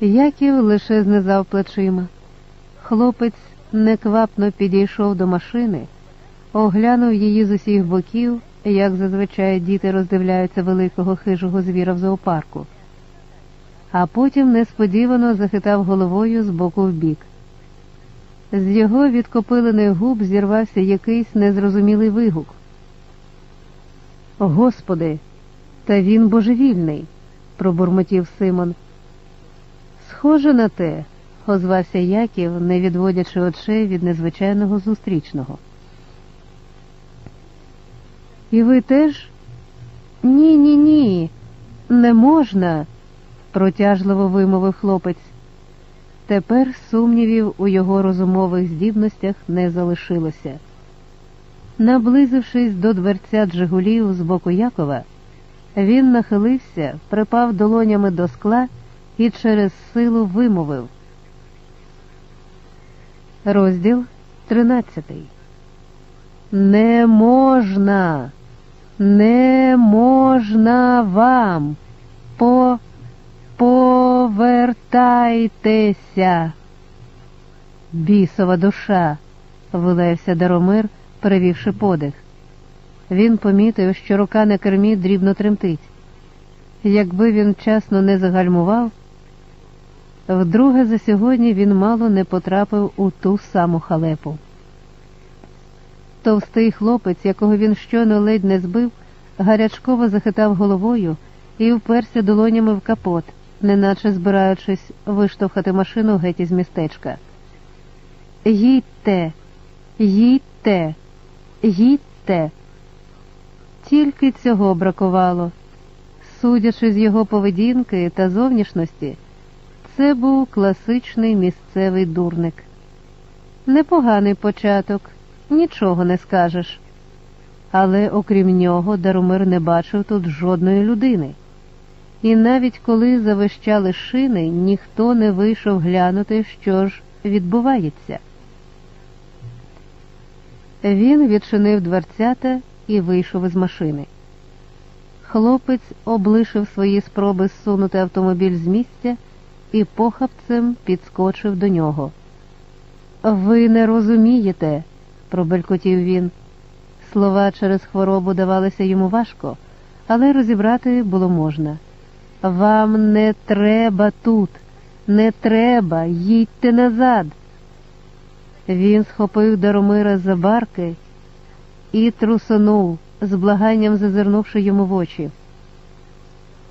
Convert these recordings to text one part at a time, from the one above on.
Яків лише знизав плечима. Хлопець неквапно підійшов до машини, оглянув її з усіх боків, як зазвичай діти роздивляються великого хижого звіра в зоопарку, а потім несподівано захитав головою з боку в бік. З його відкопилених губ зірвався якийсь незрозумілий вигук. Господи, та він божевільний, пробурмотів Симон. Схоже на те, озвався Яків, не відводячи очей від незвичайного зустрічного. І ви теж? Ні, ні, ні, не можна, протяжливо вимовив хлопець. Тепер сумнівів у його розумових здібностях не залишилося. Наблизившись до дверця Джигулів з боку Якова, він нахилився, припав долонями до скла і через силу вимовив. Розділ тринадцятий. Не можна, не можна вам по повертайтеся. Бісова душа, вилаявся Даромир, перевівши подих. Він помітив, що рука на кермі дрібно тремтить. Якби він вчасно не загальмував, вдруге за сьогодні він мало не потрапив у ту саму халепу. Товстий хлопець, якого він щойно ледь не збив, гарячково захитав головою і вперся долонями в капот, неначе збираючись виштовхати машину геть із містечка. Їдьте, їдьте, їдьте. Тільки цього бракувало. Судячи з його поведінки та зовнішності, це був класичний місцевий дурник. Непоганий початок, нічого не скажеш. Але окрім нього, Даромир не бачив тут жодної людини. І навіть коли завищали шини, ніхто не вийшов глянути, що ж відбувається. Він відчинив дверцята і вийшов із машини. Хлопець облишив свої спроби зсунути автомобіль з місця і похапцем підскочив до нього. Ви не розумієте, пробелькотів він. Слова через хворобу давалися йому важко, але розібрати було можна. Вам не треба тут, не треба, їдьте назад. Він схопив Даромира за барки і трусонув, з благанням зазирнувши йому в очі.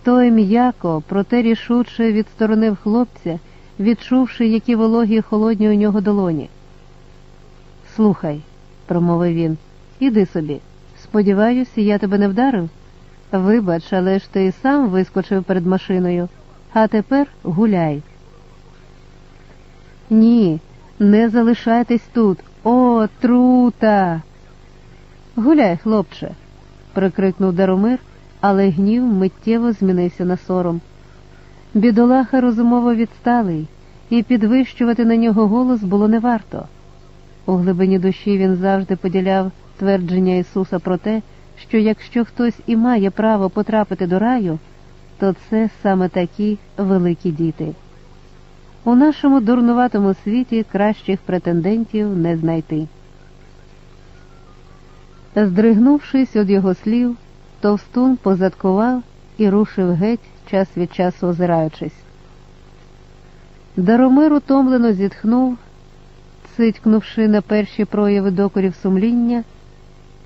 Той м'яко, проте рішуче відсторонив хлопця, відчувши, які вологі й холодні у нього долоні. Слухай, промовив він, іди собі. Сподіваюся, я тебе не вдарив. Вибач, але ж ти сам вискочив перед машиною, а тепер гуляй. Ні, не залишайтесь тут. О, трута. Гуляй, хлопче, прикрикнув Даромир, але гнів миттєво змінився на сором. Бідолаха розумово відсталий, і підвищувати на нього голос було не варто. У глибині душі він завжди поділяв твердження Ісуса про те, що якщо хтось і має право потрапити до раю, то це саме такі великі діти. У нашому дурнуватому світі кращих претендентів не знайти. Здригнувшись від його слів, товстун позадкував і рушив геть, час від часу озираючись. Даромир утомлено зітхнув, цитькнувши на перші прояви докорів сумління,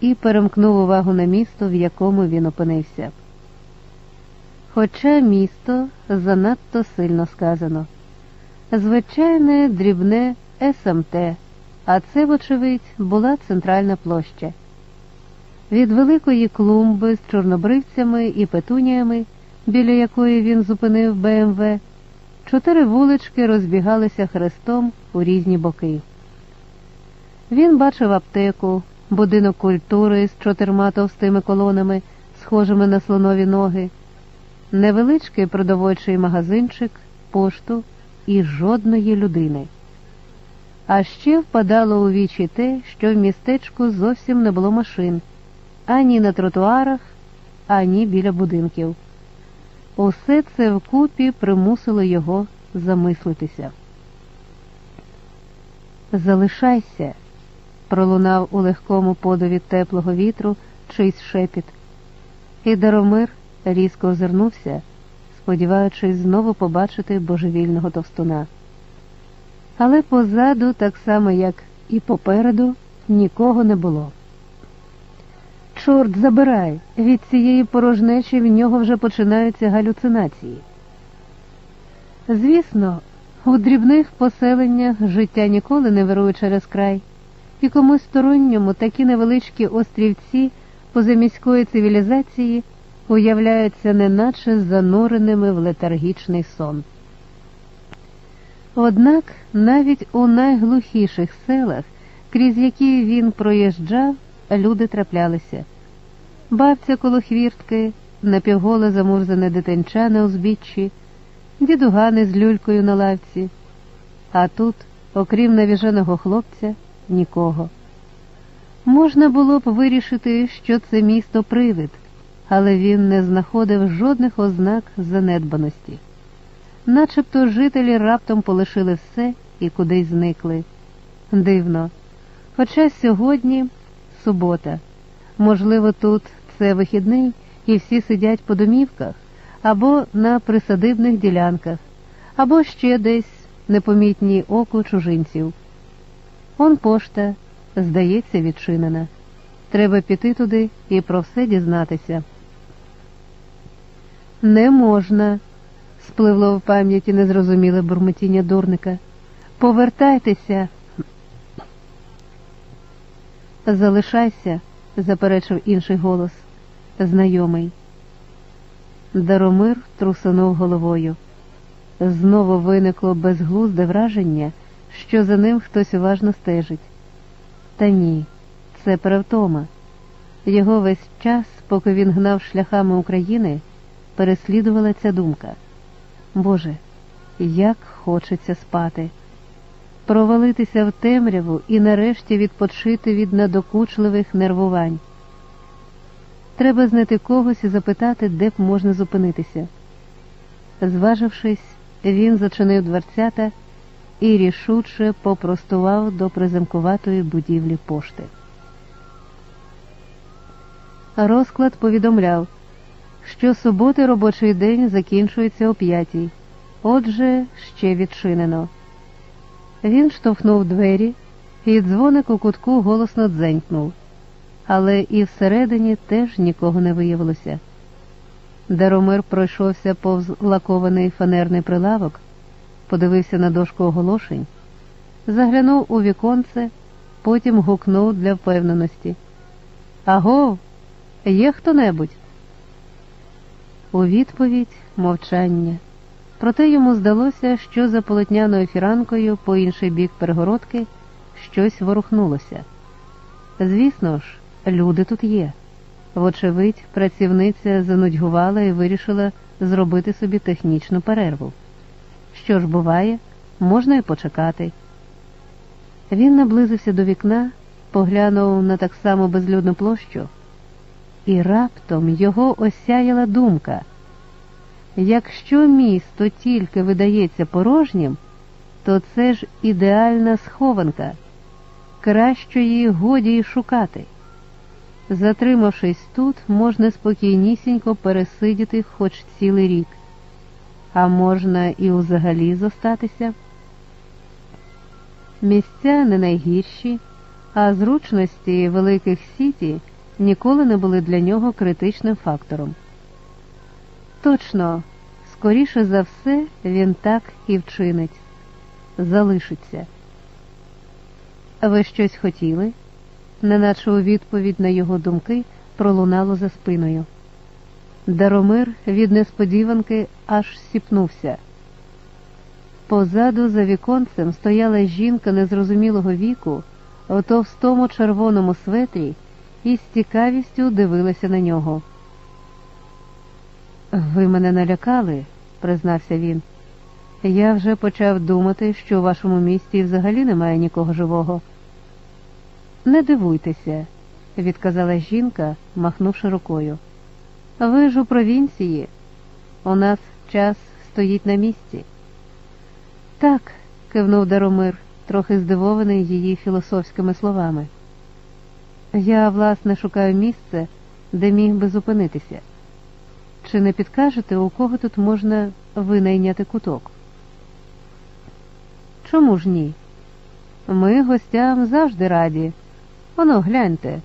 і перемкнув увагу на місто, в якому він опинився. Хоча місто занадто сильно сказано. Звичайне дрібне СМТ, а це, вочевидь, була центральна площа. Від великої клумби з чорнобривцями і петуніями, біля якої він зупинив БМВ, чотири вулички розбігалися хрестом у різні боки. Він бачив аптеку, будинок культури з чотирма товстими колонами, схожими на слонові ноги, невеличкий продовольчий магазинчик, пошту і жодної людини. А ще впадало у вічі те, що в містечку зовсім не було машин ані на тротуарах, ані біля будинків. Усе це вкупі примусило його замислитися. Залишайся, пролунав у легкому подові теплого вітру чийсь шепіт, і Даромир різко озирнувся, сподіваючись знову побачити божевільного товстуна. Але позаду, так само як і попереду, нікого не було. Чорт забирай, від цієї порожнечі в нього вже починаються галюцинації. Звісно, у дрібних поселеннях життя ніколи не вирує через край, і комусь сторонньому такі невеличкі острівці позаміської цивілізації уявляються неначе зануреними в летаргічний сон. Однак навіть у найглухіших селах, крізь які він проїжджав, люди траплялися. Бабця коло хвіртки, напівголе замурзане дитинча на узбіччі, дідугани з люлькою на лавці, а тут, окрім навіженого хлопця, нікого. Можна було б вирішити, що це місто привид, але він не знаходив жодних ознак занедбаності. Начебто жителі раптом полишили все і кудись зникли. Дивно. Хоча сьогодні субота. Можливо, тут це вихідний, і всі сидять по домівках або на присадибних ділянках, або ще десь непомітні оку чужинців. Он пошта, здається, відчинена. Треба піти туди і про все дізнатися. Не можна, спливло в пам'яті незрозуміле бурмотіння дурника. Повертайтеся. Залишайся, заперечив інший голос, знайомий. Даромир трусонув головою. Знову виникло безглузде враження, що за ним хтось уважно стежить. Та ні, це перевтома. Його весь час, поки він гнав шляхами України, переслідувала ця думка. Боже, як хочеться спати, провалитися в темряву і нарешті відпочити від надокучливих нервувань. Треба знайти когось і запитати, де б можна зупинитися. Зважившись, він зачинив дверцята і рішуче попростував до приземкуватої будівлі пошти. Розклад повідомляв, що суботи робочий день закінчується о п'ятій, отже, ще відчинено. Він штовхнув двері, і дзвоник у кутку голосно дзенькнув але і всередині теж нікого не виявилося. Даромир пройшовся повз лакований фанерний прилавок, подивився на дошку оголошень, заглянув у віконце, потім гукнув для впевненості. Агов, є хто небудь? У відповідь мовчання. Проте йому здалося, що за полотняною фіранкою по інший бік перегородки щось ворухнулося. Звісно ж, Люди тут є. Вочевидь, працівниця занудьгувала і вирішила зробити собі технічну перерву. Що ж буває, можна і почекати. Він наблизився до вікна, поглянув на так само безлюдну площу, і раптом його осяяла думка. Якщо місто тільки видається порожнім, то це ж ідеальна схованка, кращої годі й шукати. Затримавшись тут, можна спокійнісінько пересидіти хоч цілий рік, а можна і взагалі зостатися. Місця не найгірші, а зручності великих сіті ніколи не були для нього критичним фактором. Точно, скоріше за все, він так і вчинить, залишиться. Ви щось хотіли? Неначе у відповідь на його думки пролунало за спиною. Даромир від несподіванки аж сіпнувся. Позаду за віконцем стояла жінка незрозумілого віку у товстому червоному светрі і з цікавістю дивилася на нього. Ви мене налякали, признався він. Я вже почав думати, що у вашому місті взагалі немає нікого живого. Не дивуйтеся, відказала жінка, махнувши рукою. Ви ж у провінції. У нас час стоїть на місці. Так, кивнув Даромир, трохи здивований її філософськими словами. Я, власне, шукаю місце, де міг би зупинитися. Чи не підкажете, у кого тут можна винайняти куток? Чому ж ні? Ми гостям завжди раді. Воно, гляньте.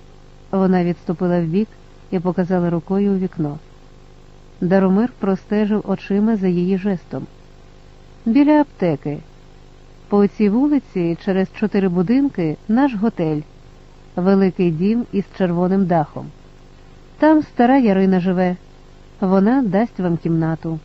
Вона відступила вбік і показала рукою у вікно. Даромир простежив очима за її жестом. Біля аптеки. По цій вулиці, через чотири будинки, наш готель, великий дім із червоним дахом. Там стара Ярина живе. Вона дасть вам кімнату.